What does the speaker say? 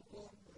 رِزْقُكُمْ وَلَكُمْ فِيهَا